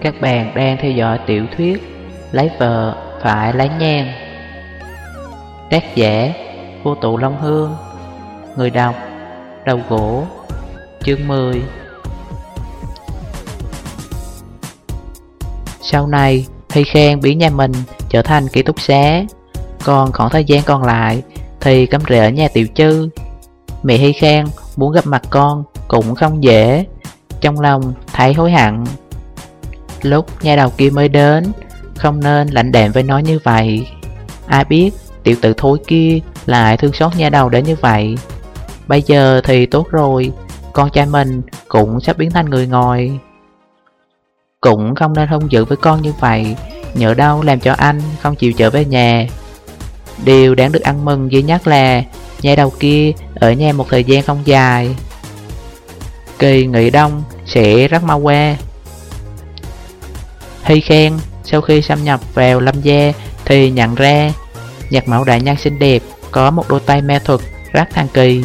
Các bạn đang theo dõi tiểu thuyết Lấy vợ phải lấy nhan, Tác giả Vô tụ Long Hương. Người đọc Đầu gỗ Chương 10 Sau này thi Khang biến nhà mình trở thành ký túc xá. Còn khoảng thời gian còn lại Thì cắm rễ ở nhà tiểu chư. Mẹ Hy Khang muốn gặp mặt con cũng không dễ. Trong lòng thấy hối hận. Lúc nhà đầu kia mới đến, Không nên lạnh đạm với nó như vậy. Ai biết tiểu tử thối kia lại thương xót nhà đầu đến như vậy. Bây giờ thì tốt rồi, Con trai mình cũng sắp biến thành người ngồi. Cũng không nên hung dữ với con như vậy, Nhỡ đâu làm cho anh không chịu trở về nhà. Điều đáng được ăn mừng duy nhất là Nhà đầu kia ở nhà một thời gian không dài. Kỳ nghỉ đông sẽ rất mau qua. Hy khen sau khi xâm nhập vào lâm gia thì nhận ra Nhạc mẫu đại nhân xinh đẹp có một đôi tay ma thuật rất thần kỳ.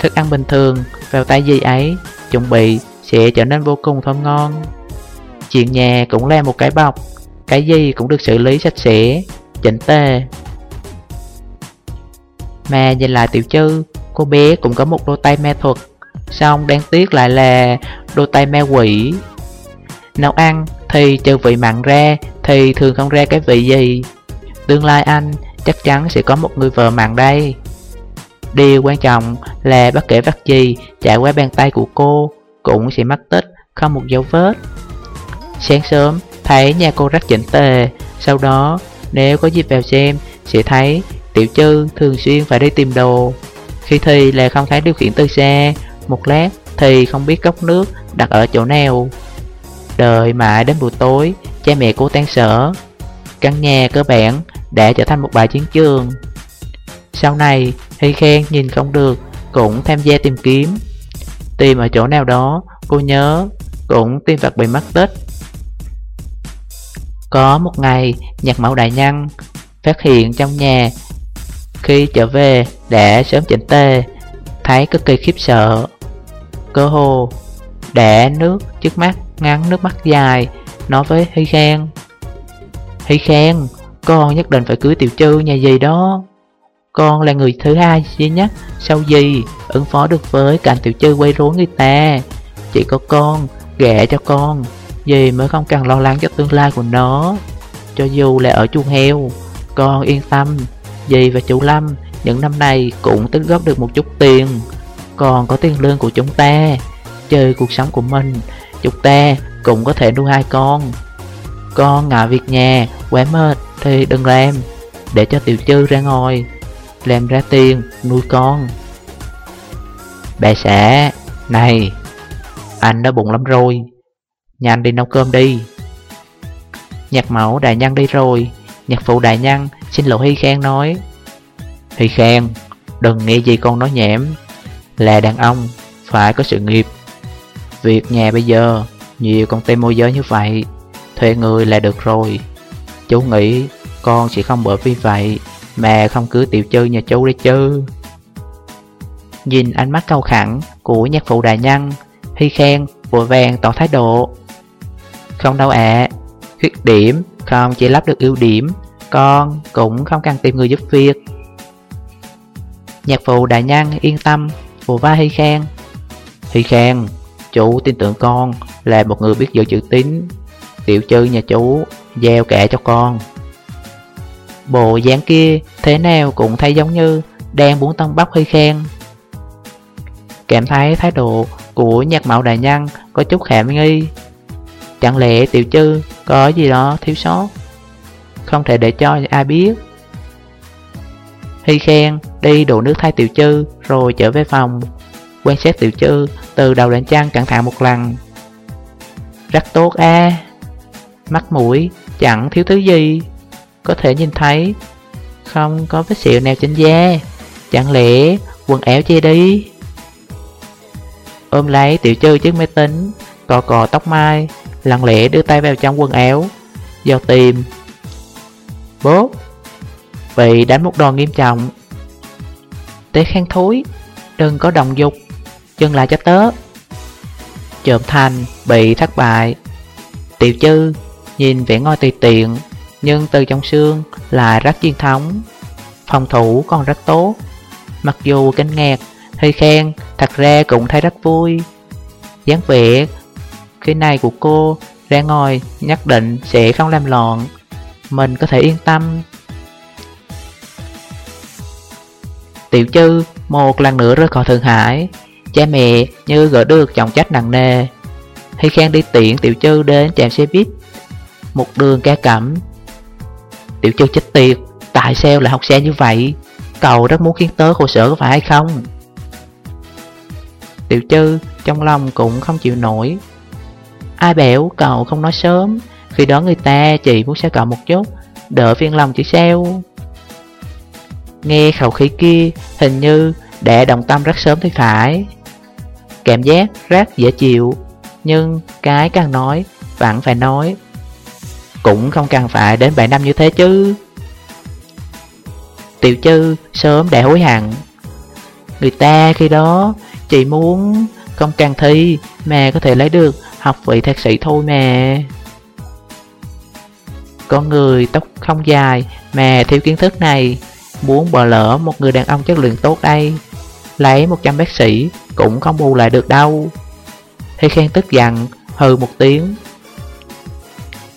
Thức ăn bình thường vào tay gì ấy chuẩn bị sẽ trở nên vô cùng thơm ngon. Chuyện nhà cũng là một cái bọc Cái gì cũng được xử lý sạch sẽ, chỉnh tề. Mà nhìn lại tiểu chư, cô bé cũng có một đôi tay ma thuật Xong đáng tiếc lại là đôi tay ma quỷ. Nấu ăn thì trừ vị mặn ra thì thường không ra cái vị gì. Tương lai anh chắc chắn sẽ có một người vợ mặn đây. Điều quan trọng là bất kể vắt gì chạy qua bàn tay của cô cũng sẽ mất tích, không một dấu vết. Sáng sớm thấy nhà cô rất chỉnh tề. Sau đó nếu có dịp vào xem sẽ thấy tiểu Trư thường xuyên phải đi tìm đồ. Khi thì là không thấy điều khiển từ xa một lát thì không biết cốc nước đặt ở chỗ nào. Đợi mãi đến buổi tối, cha mẹ cô tan sở. Căn nhà cơ bản đã trở thành một bài chiến trường. Sau này, Hy Khen nhìn không được, cũng tham gia tìm kiếm. Tìm ở chỗ nào đó, cô nhớ, cũng tìm vật bị mất tích. Có một ngày, nhạc mẫu đại nhân phát hiện trong nhà Khi trở về, đã sớm chỉnh tề, thấy cực kỳ khiếp sợ. Cơ hồ, Đẻ nước trước mắt ngắn nước mắt dài. Nói với Hy Khen Hy Khen Con nhất định phải cưới tiểu trư nhà gì đó. Con là người thứ hai duy nhất Sau gì ứng phó được với cảnh tiểu trư quay rối người ta. Chỉ có con ghẻ cho con Dì mới không cần lo lắng cho tương lai của nó. Cho dù là ở chuồng heo Con yên tâm Dì và chú Lâm những năm này cũng tích góp được một chút tiền còn có tiền lương của chúng ta, Chơi cuộc sống của mình, Chúng ta cũng có thể nuôi hai con. Con ngại việc nhà, quá mệt thì đừng làm, Để cho tiểu chư ra ngồi, Làm ra tiền nuôi con. Bà xã, Này, Anh đã bụng lắm rồi Nhanh đi nấu cơm đi. Nhạc mẫu đại nhân đi rồi, Nhạc phụ đại nhân xin lỗi Hy Khang nói. Hy Khang, Đừng nghe gì con nói nhảm. Là đàn ông Phải có sự nghiệp. Việc nhà bây giờ Nhiều công ty môi giới như vậy Thuê người là được rồi. Chú nghĩ con sẽ không bởi vì vậy Mà không cứ tiểu chư nhà chú đấy chứ. Nhìn ánh mắt cau khẳng của nhạc phụ đại nhân Hy khen vội vàng tỏ thái độ. Không đâu ạ à, Khuyết điểm không chỉ lắp được ưu điểm Con cũng không cần tìm người giúp việc. Nhạc phụ đại nhân yên tâm Phụ vai Hy khang. Hy khang, Chú tin tưởng con là một người biết giữ chữ tín, Tiểu chư nhà chú Gieo kẻ cho con. Bộ dáng kia Thế nào cũng thấy giống như Đang muốn tân bóc Hy Khang. Cảm thấy thái độ Của nhạc mạo đại nhân Có chút khảm nghi. Chẳng lẽ tiểu chư có gì đó thiếu sót? Không thể để cho ai biết. Hy khen đi đổ nước thay tiểu chư, Rồi trở về phòng Quan sát tiểu chư từ đầu đến chân cẩn thận một lần. Rất tốt a. Mắt mũi chẳng thiếu thứ gì, Có thể nhìn thấy. Không có vết sẹo nào trên da, Chẳng lẽ quần áo che đi? Ôm lấy tiểu chư chiếc máy tính Cò cò tóc mai, Lặng lẽ đưa tay vào trong quần áo Do tìm. Bố, Bị đánh một đòn nghiêm trọng Tế khen thối. Đừng có đồng dục. Dừng lại cho tớ. Trộm thành bị thất bại. Tiểu chư nhìn vẻ ngôi tùy tiện, Nhưng từ trong xương là rất truyền thống. Phòng thủ còn rất tốt. Mặc dù kinh ngạc, hơi khen, Thật ra cũng thấy rất vui. Dáng vẻ khi này của cô, ra ngồi, nhất định sẽ không làm loạn. Mình có thể yên tâm. Tiểu chư một lần nữa rơi khỏi Thượng Hải. Cha mẹ như gỡ được trọng trách nặng nề. Hy Khang đi tiện Tiểu chư đến trạm xe buýt. Một đường ca cẩm. Tiểu chư chết tiệt. Tại sao lại học xe như vậy? Cậu rất muốn khiến tớ khổ sở có phải hay không? Tiểu chư trong lòng cũng không chịu nổi. Ai bảo cậu không nói sớm? Khi đó người ta chỉ muốn xe cậu một chút. Đỡ phiền lòng chứ sao? Nghe khẩu khí kia, Hình như đã đồng tâm rất sớm thì phải. Cảm giác rất dễ chịu, Nhưng cái càng nói, Vẫn phải nói. Cũng không cần phải đến 7 năm như thế chứ. Tiểu chư sớm đã hối hận. Người ta khi đó chỉ muốn không cần thi mà có thể lấy được học vị thạc sĩ thôi mà Con người tóc không dài mà thiếu kiến thức này. Muốn bỏ lỡ một người đàn ông chất lượng tốt đây. Lấy 100 bác sĩ cũng không bù lại được đâu. Thi khen tức giận hừ một tiếng.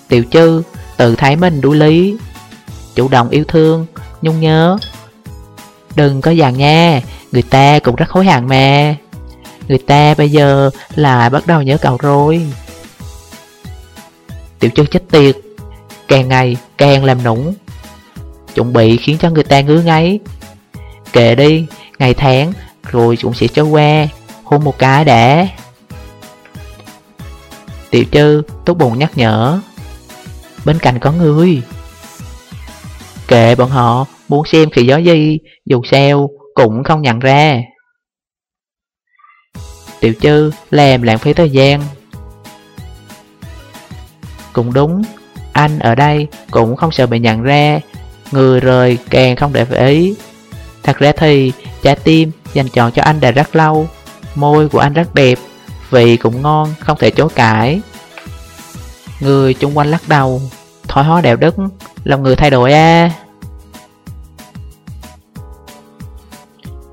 Tiểu chư tự thấy mình đuối lý. Chủ động yêu thương, nhung nhớ. Đừng có dàn nha, người ta cũng rất hối hận mà. Người ta bây giờ là bắt đầu nhớ cậu rồi. Tiểu chư chết tiệt Càng ngày càng làm nũng. Chuẩn bị khiến cho người ta ngứa ngáy. Kệ đi, Ngày tháng, Rồi cũng sẽ trôi qua. Hôn một cái đã. Tiểu trư tốt bụng nhắc nhở. Bên cạnh có người. Kệ bọn họ, Muốn xem khỉ gió gì, Dù sao cũng không nhận ra. Tiểu trư làm lãng phí thời gian. Cũng đúng, Anh ở đây cũng không sợ bị nhận ra. Người rời càng không để ý Thật ra thì trái tim dành chọn cho anh đã rất lâu Môi của anh rất đẹp Vị cũng ngon không thể chối cãi Người chung quanh lắc đầu Thói hóa đạo đức Lòng người thay đổi à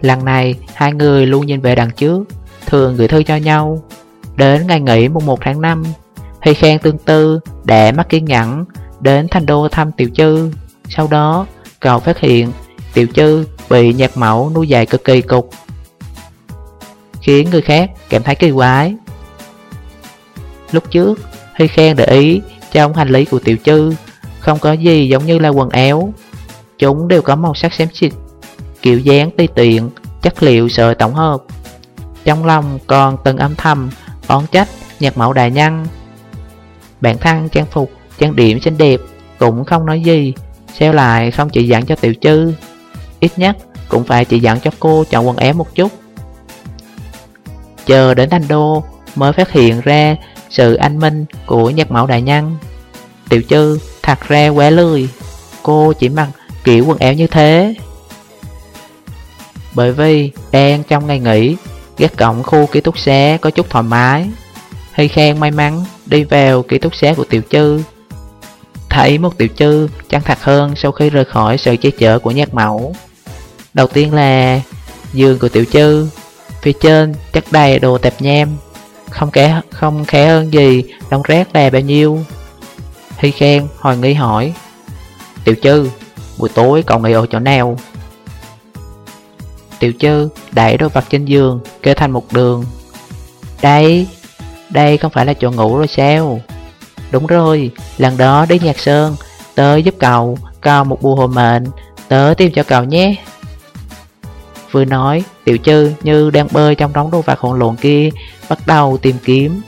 Lần này hai người luôn nhìn về đằng trước thường gửi thư cho nhau. Đến ngày nghỉ mùng 1 tháng 5, Huy khen tương tư để mắc kiên nhẫn đến thành đô thăm Tiểu Chư. Sau đó, cậu phát hiện Tiểu Chư bị nhạc mẫu nuôi dạy cực kỳ cục, khiến người khác cảm thấy kỳ quái. Lúc trước, Huy khen để ý trong hành lý của Tiểu Chư không có gì giống như là quần áo. Chúng đều có màu sắc xém xịt, kiểu dáng tùy tiện, chất liệu sợi tổng hợp. Trong lòng còn từng âm thầm Oán trách nhạc mẫu đại nhân Bản thân trang phục Trang điểm xinh đẹp Cũng không nói gì Xeo lại, xong chị dặn cho tiểu chư. Ít nhất, cũng phải chị dặn cho cô chọn quần éo một chút. Chờ đến thành đô Mới phát hiện ra sự anh minh của nhạc mẫu đại nhân. Tiểu chư thật ra quá lười. Cô chỉ mặc kiểu quần áo như thế. Bởi vì đang trong ngày nghỉ Ghét cổng khu ký túc xá có chút thoải mái. Hy khen may mắn đi vào ký túc xá của tiểu chư. Thấy một tiểu chư chân thật hơn sau khi rời khỏi sự che chở của nhạc mẫu. Đầu tiên là giường của tiểu chư, Phía trên chất đầy đồ tạp nham, Không kẻ không khẽ hơn gì đóng rác là bao nhiêu. Hy khen, hồi nghi hỏi, Tiểu chư, buổi tối cậu nghỉ ở chỗ nào? Tiểu chư đẩy đôi vật trên giường, kê thành một đường. Đây Đây không phải là chỗ ngủ rồi sao? Đúng rồi Lần đó đi nhạc sơn Tớ giúp cậu Cậu một bùa hồ mệnh Tớ tìm cho cậu nhé. Vừa nói Tiểu Trư như đang bơi trong đống đồ vật hỗn lộn kia Bắt đầu tìm kiếm.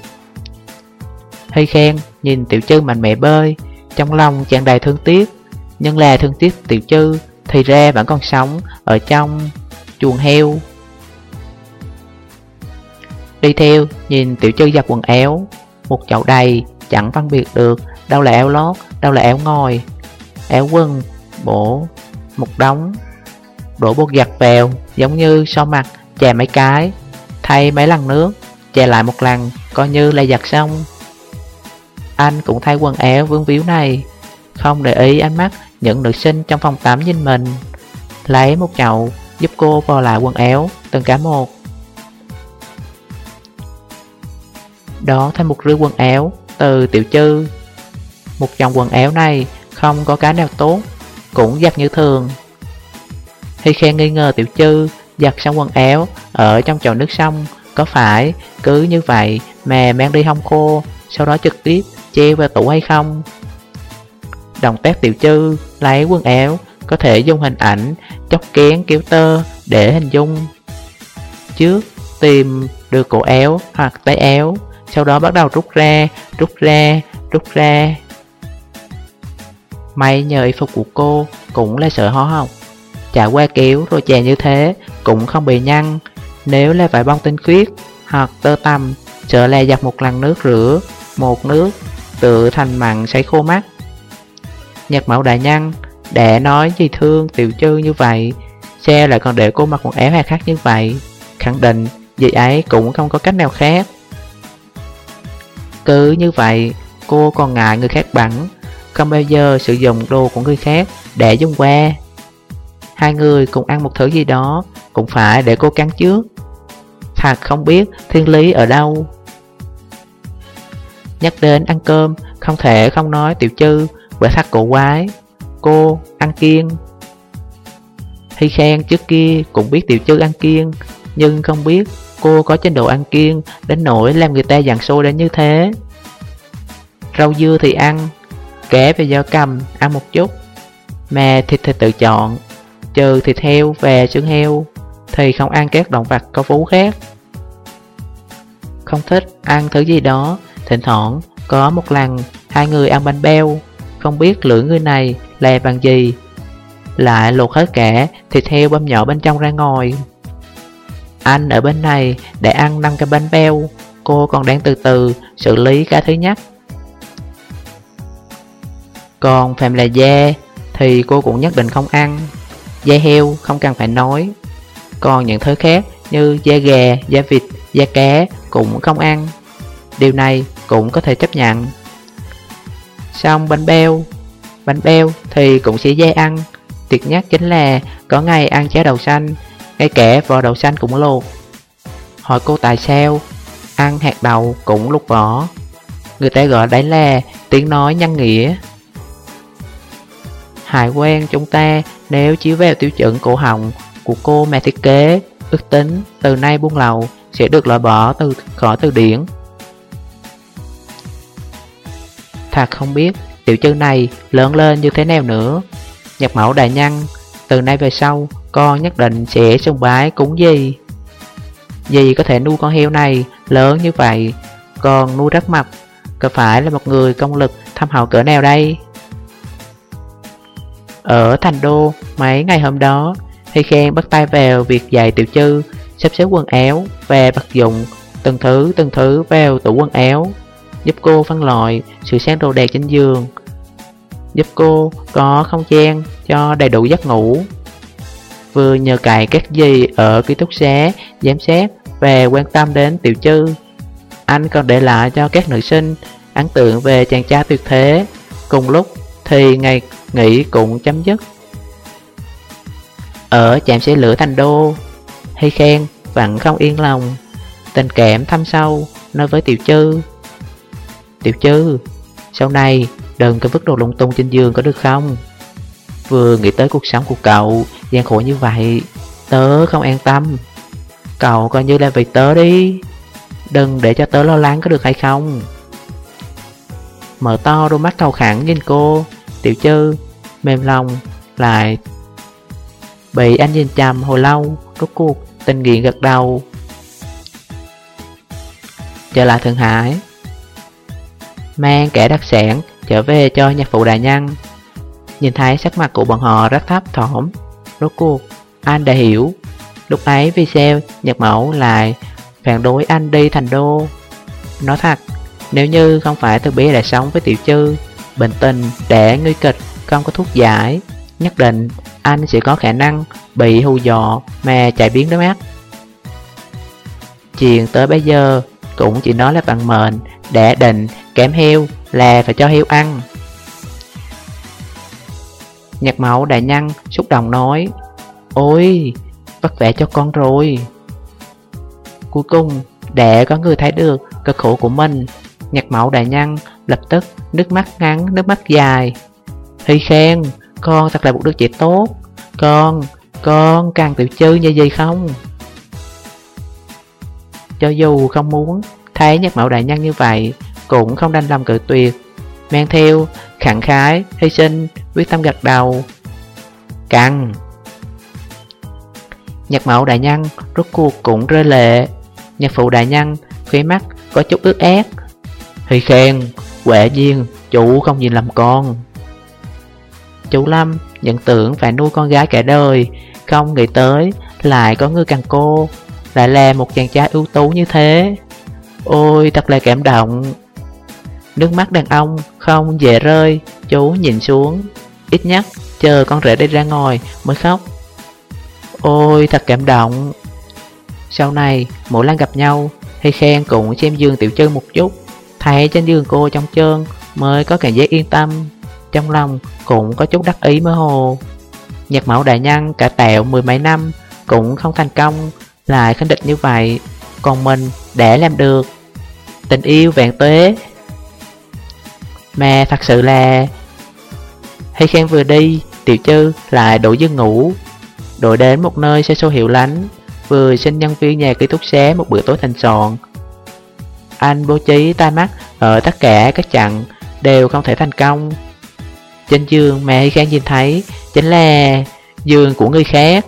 Hơi khen Nhìn tiểu Trư mạnh mẽ bơi Trong lòng tràn đầy thương tiếc. Nhưng là thương tiếc tiểu Trư, Thì ra vẫn còn sống Ở trong chuồng heo. Đi theo, nhìn tiểu Trư giặt quần áo Một chậu đầy, chẳng phân biệt được. Đâu là áo lót, đâu là áo ngồi. Áo quần, bổ, một đống Đổ bột giặt vào, giống như so mặt, chè mấy cái Thay mấy lần nước, chè lại một lần coi như là giặt xong. Anh cũng thay quần áo vương víu này. Không để ý ánh mắt những nữ sinh trong phòng tắm nhìn mình. Lấy một chậu giúp cô vò lại quần áo từng cả một. Đó thêm một rưỡi quần áo từ tiểu chư. Một dòng quần áo này không có cái nào tốt, Cũng giặt như thường. Khi khen nghi ngờ tiểu chư giặt xong quần áo ở trong chậu nước sông, Có phải cứ như vậy mà mang đi hong khô, Sau đó trực tiếp treo vào tủ hay không? Đồng tác tiểu chư lấy quần áo Có thể dùng hình ảnh chóc kén kéo tơ để hình dung. Trước tìm được cổ áo hoặc tay áo sau đó bắt đầu rút ra, rút ra, rút ra. May nhờ y phục của cô cũng là sợ hóa học. Chả qua kéo rồi chè như thế cũng không bị nhăn. Nếu là vải bông tinh khiết hoặc tơ tằm Sợ là giặt một lần nước rửa Một nước tự thành mặn sấy khô mắt. Nhật mẫu đại nhân Để nói gì thương tiểu chư như vậy Xe lại còn để cô mặc một áo hay khác như vậy. Khẳng định gì ấy cũng không có cách nào khác. Cứ như vậy, Cô còn ngại người khác bắn, Không bao giờ sử dụng đồ của người khác Để dùng qua Hai người cùng ăn một thứ gì đó Cũng phải để cô cắn trước. Thật không biết thiên lý ở đâu. Nhắc đến ăn cơm, Không thể không nói tiểu chư, Bởi thật cổ quái. Cô ăn kiêng. Hy khen trước kia cũng biết tiểu chư ăn kiêng, Nhưng không biết cô có chế độ ăn kiêng Đến nỗi làm người ta dặn xô đến như thế. Rau dưa thì ăn, Kẻ về dao cầm ăn một chút. Mà thịt thì tự chọn Trừ thịt heo và xương heo. Thì không ăn các động vật có vú khác. Không thích ăn thứ gì đó, Thỉnh thoảng có một lần Hai người ăn bánh beo Không biết lưỡi người này là bằng gì. Lại lột hết cả Thịt heo băm nhỏ bên trong ra ngoài. Anh ở bên này Để ăn 5 cái bánh beo Cô còn đang từ từ xử lý cái thứ nhất Còn phèm là da Thì cô cũng nhất định không ăn. Da heo không cần phải nói. Còn những thứ khác như da gà, da vịt, da cá cũng không ăn. Điều này cũng có thể chấp nhận. Xong bánh beo Bánh beo thì cũng sẽ dễ ăn. Tuyệt nhất chính là có ngày ăn cháo đậu xanh ngay cả vỏ đậu xanh cũng luộc Hỏi cô tại sao? Ăn hạt đậu cũng lục vỏ. Người ta gọi đấy là tiếng nói nhân nghĩa. Hải quan chúng ta nếu chiếu vào tiêu chuẩn cổ họng của cô mà thiết kế, Ước tính từ nay buông lầu sẽ được loại bỏ từ khỏi từ điển. Thật không biết tiểu chữ này lớn lên như thế nào nữa. Nhập mẫu đại nhân, Từ nay về sau con nhất định sẽ sung bái cúng gì Gì có thể nuôi con heo này lớn như vậy, Còn nuôi rất mập Có phải là một người công lực thâm hậu cỡ nào đây? Ở thành đô, mấy ngày hôm đó Hy khen bắt tay vào việc dạy tiểu chư, Sắp xếp quần áo và vật dụng, Từng thứ từng thứ vào tủ quần áo, Giúp cô phân loại sự sáng đồ đạc trên giường, Giúp cô có không gian cho đầy đủ giấc ngủ. Vừa nhờ cậy các gì ở ký túc xá, Giám sát và quan tâm đến tiểu chư. Anh còn để lại cho các nữ sinh ấn tượng về chàng trai tuyệt thế. Cùng lúc thì ngày nghỉ cũng chấm dứt. Ở trạm xe lửa thành đô, Hay khen vẫn không yên lòng. Tình cảm thâm sâu nói với tiểu chư. Tiểu chư, Sau này đừng có vứt đồ lung tung trên giường có được không? Vừa nghĩ tới cuộc sống của cậu gian khổ như vậy, Tớ không an tâm. Cậu coi như là vì tớ đi, Đừng để cho tớ lo lắng có được hay không. Mở to đôi mắt cầu khẳng nhìn cô, Tiểu chư, Mềm lòng, Lại Bị anh nhìn chằm hồi lâu, Rốt cuộc tình nghiện gật đầu. Trở lại Thượng Hải, Mang kẻ đặc sản trở về cho nhạc phụ đại nhân. Nhìn thấy sắc mặt của bọn họ rất thấp thỏm. Rốt cuộc, anh đã hiểu. Lúc ấy vì sao Nhật Mẫu lại phản đối anh đi thành đô. Nói thật, Nếu như không phải từ bé đã sống với tiểu chư Bình tình để nguy kịch, Không có thuốc giải, Nhất định anh sẽ có khả năng Bị hù dọ mà chạy biến đôi mắt. Chuyện tới bây giờ cũng chỉ nói là bằng mệnh Đã định kém heo là phải cho heo ăn. Nhạc mẫu đại nhân xúc động nói Ôi, vất vả cho con rồi. Cuối cùng, để có người thấy được cực khổ của mình Nhạc mẫu đại nhân lập tức nước mắt ngắn, nước mắt dài. Hy khen, con thật là một đứa trẻ tốt. Con, con càng tiểu chư như gì không? Cho dù không muốn thấy nhạc mẫu đại nhân như vậy Cũng không đành lòng cự tuyệt. Mang theo, khẳng khái, hy sinh, quyết tâm gật đầu Căng Nhật mẫu đại nhân rốt cuộc cũng rơi lệ. Nhật phụ đại nhân khóe mắt có chút ướt át. Thì khen, quệ nhiên, chủ không nhìn lầm con. Chú Lâm nhận tưởng phải nuôi con gái cả đời Không nghĩ tới lại có người càng cô Lại là một chàng trai ưu tú như thế. Ôi thật là cảm động. Nước mắt đàn ông không dễ rơi Chú nhìn xuống. Ít nhất, chờ con rể đi ra ngoài mới khóc. Ôi, thật cảm động. Sau này, mỗi lần gặp nhau, Hay khen cũng xem Dương Tiểu chân một chút. Thấy trên giường cô trong trơn Mới có cảm giác yên tâm. Trong lòng cũng có chút đắc ý mơ hồ. Nhạc mẫu đại nhân cả tẹo mười mấy năm Cũng không thành công, Lại khinh địch như vậy. Còn mình để làm được. Tình yêu vẹn tuế. Mà thật sự là hay khen vừa đi, Tiểu chư lại đổ giấc ngủ Đội đến một nơi xe xô hiệu lánh, Vừa xin nhân viên nhà ký túc xé một bữa tối thành sòn Anh bố trí tai mắt ở tất cả các chặng Đều không thể thành công. Trên giường mẹ Hy Khang nhìn thấy Chính là giường của người khác.